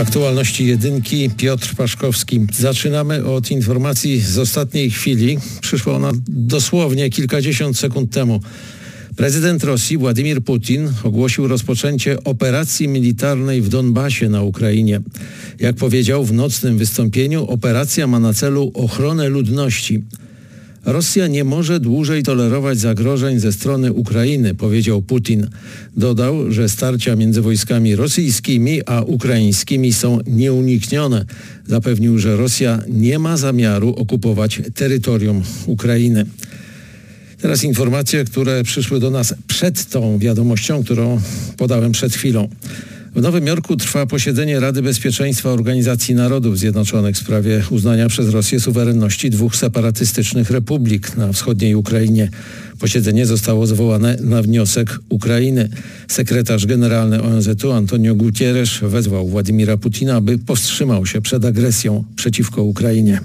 Aktualności jedynki Piotr Paszkowski. Zaczynamy od informacji z ostatniej chwili. Przyszła ona dosłownie kilkadziesiąt sekund temu. Prezydent Rosji Władimir Putin ogłosił rozpoczęcie operacji militarnej w Donbasie na Ukrainie. Jak powiedział w nocnym wystąpieniu, operacja ma na celu ochronę ludności. Rosja nie może dłużej tolerować zagrożeń ze strony Ukrainy, powiedział Putin. Dodał, że starcia między wojskami rosyjskimi a ukraińskimi są nieuniknione. Zapewnił, że Rosja nie ma zamiaru okupować terytorium Ukrainy. Teraz informacje, które przyszły do nas przed tą wiadomością, którą podałem przed chwilą. W Nowym Jorku trwa posiedzenie Rady Bezpieczeństwa Organizacji Narodów Zjednoczonych w sprawie uznania przez Rosję suwerenności dwóch separatystycznych republik na wschodniej Ukrainie. Posiedzenie zostało zwołane na wniosek Ukrainy. Sekretarz generalny ONZ-u Antonio Gutierrez wezwał Władimira Putina, by powstrzymał się przed agresją przeciwko Ukrainie.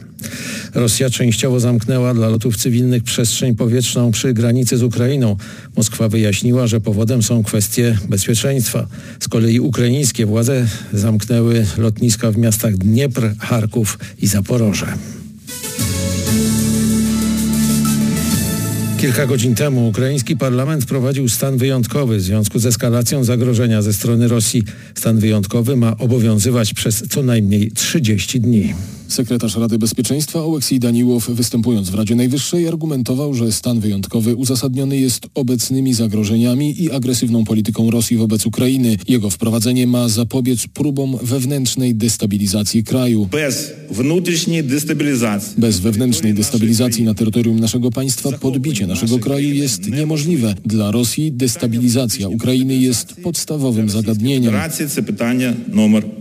Rosja częściowo zamknęła dla lotów cywilnych przestrzeń powietrzną przy granicy z Ukrainą. Moskwa wyjaśniła, że powodem są kwestie bezpieczeństwa. Z kolei ukraińskie władze zamknęły lotniska w miastach Dniepr, Charków i Zaporoże. Kilka godzin temu ukraiński parlament wprowadził stan wyjątkowy w związku z eskalacją zagrożenia ze strony Rosji. Stan wyjątkowy ma obowiązywać przez co najmniej 30 dni. Sekretarz Rady Bezpieczeństwa Oleksij Daniłow występując w Radzie Najwyższej argumentował, że stan wyjątkowy uzasadniony jest obecnymi zagrożeniami i agresywną polityką Rosji wobec Ukrainy. Jego wprowadzenie ma zapobiec próbom wewnętrznej destabilizacji kraju. Bez wnętrznej destabilizacji. Bez wewnętrznej destabilizacji na terytorium naszego państwa podbicie naszego kraju jest niemożliwe. Dla Rosji destabilizacja Ukrainy jest podstawowym zagadnieniem. Racja to pytanie numer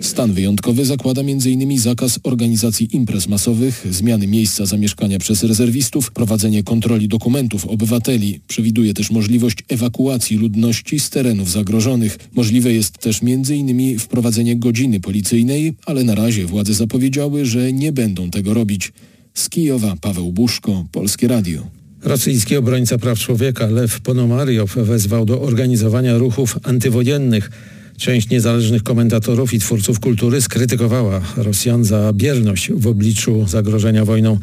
Stan wyjątkowy zakłada m.in. zakaz organizacji imprez masowych, zmiany miejsca zamieszkania przez rezerwistów, prowadzenie kontroli dokumentów obywateli. Przewiduje też możliwość ewakuacji ludności z terenów zagrożonych. Możliwe jest też m.in. wprowadzenie godziny policyjnej, ale na razie władze zapowiedziały, że nie będą tego robić. Z Kijowa Paweł Buszko, Polskie Radio. Rosyjski obrońca praw człowieka Lew Ponomariow wezwał do organizowania ruchów antywojennych. Część niezależnych komentatorów i twórców kultury skrytykowała Rosjan za bierność w obliczu zagrożenia wojną.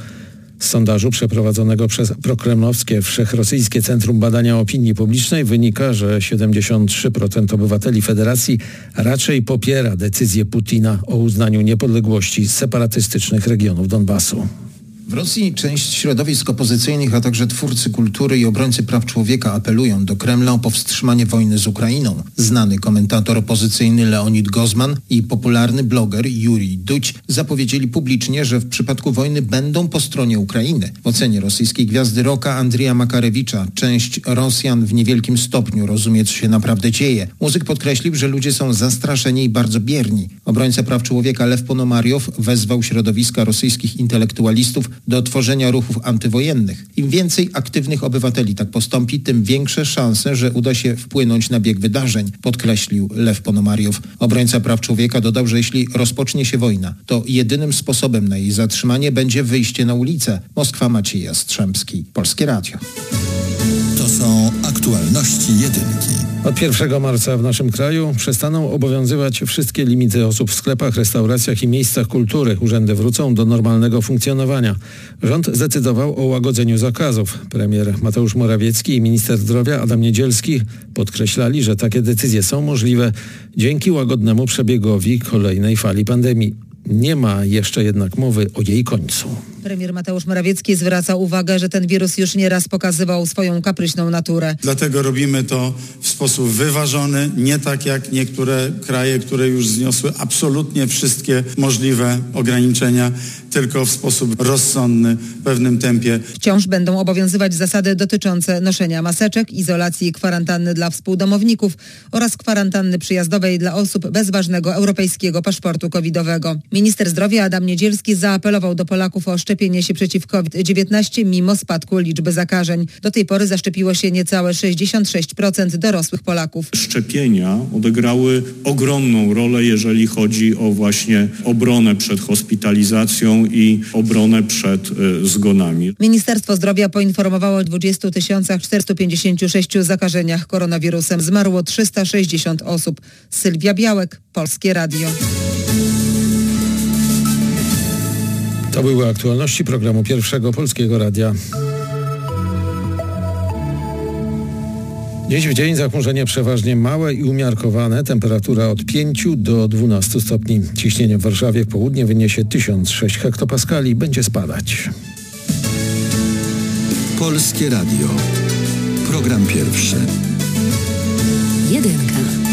Z sondażu przeprowadzonego przez prokremlowskie Wszechrosyjskie Centrum Badania Opinii Publicznej wynika, że 73% obywateli federacji raczej popiera decyzję Putina o uznaniu niepodległości separatystycznych regionów Donbasu. W Rosji część środowisk opozycyjnych, a także twórcy kultury i obrońcy praw człowieka apelują do Kremla o powstrzymanie wojny z Ukrainą. Znany komentator opozycyjny Leonid Gozman i popularny bloger Juri Duć zapowiedzieli publicznie, że w przypadku wojny będą po stronie Ukrainy. W ocenie rosyjskiej gwiazdy roka Andrija Makarewicza część Rosjan w niewielkim stopniu rozumie, co się naprawdę dzieje. Muzyk podkreślił, że ludzie są zastraszeni i bardzo bierni. Obrońca praw człowieka Lew Ponomariow wezwał środowiska rosyjskich intelektualistów do tworzenia ruchów antywojennych. Im więcej aktywnych obywateli tak postąpi, tym większe szanse, że uda się wpłynąć na bieg wydarzeń, podkreślił Lew Ponomariow. Obrońca praw człowieka dodał, że jeśli rozpocznie się wojna, to jedynym sposobem na jej zatrzymanie będzie wyjście na ulicę. Moskwa Maciej Jastrzębski, Polskie Radio. To są aktualności jedynki. Od 1 marca w naszym kraju przestaną obowiązywać wszystkie limity osób w sklepach, restauracjach i miejscach kultury. Urzędy wrócą do normalnego funkcjonowania. Rząd zdecydował o łagodzeniu zakazów. Premier Mateusz Morawiecki i minister zdrowia Adam Niedzielski podkreślali, że takie decyzje są możliwe dzięki łagodnemu przebiegowi kolejnej fali pandemii. Nie ma jeszcze jednak mowy o jej końcu. Premier Mateusz Morawiecki zwraca uwagę, że ten wirus już nieraz pokazywał swoją kapryśną naturę. Dlatego robimy to w sposób wyważony, nie tak jak niektóre kraje, które już zniosły absolutnie wszystkie możliwe ograniczenia, tylko w sposób rozsądny, w pewnym tempie. Wciąż będą obowiązywać zasady dotyczące noszenia maseczek, izolacji i kwarantanny dla współdomowników oraz kwarantanny przyjazdowej dla osób bez ważnego europejskiego paszportu covidowego. Minister zdrowia Adam Niedzielski zaapelował do Polaków o szczepienie się przeciw COVID-19 mimo spadku liczby zakażeń. Do tej pory zaszczepiło się niecałe 66% dorosłych Polaków. Szczepienia odegrały ogromną rolę, jeżeli chodzi o właśnie obronę przed hospitalizacją i obronę przed y, zgonami. Ministerstwo Zdrowia poinformowało o 20 456 zakażeniach koronawirusem. Zmarło 360 osób. Sylwia Białek, Polskie Radio. To były aktualności programu Pierwszego Polskiego Radia. Dziś w dzień zachmurzenie przeważnie małe i umiarkowane. Temperatura od 5 do 12 stopni. Ciśnienie w Warszawie w południe wyniesie 1006 hektopaskali. Będzie spadać. Polskie Radio. Program pierwszy. Jedynka.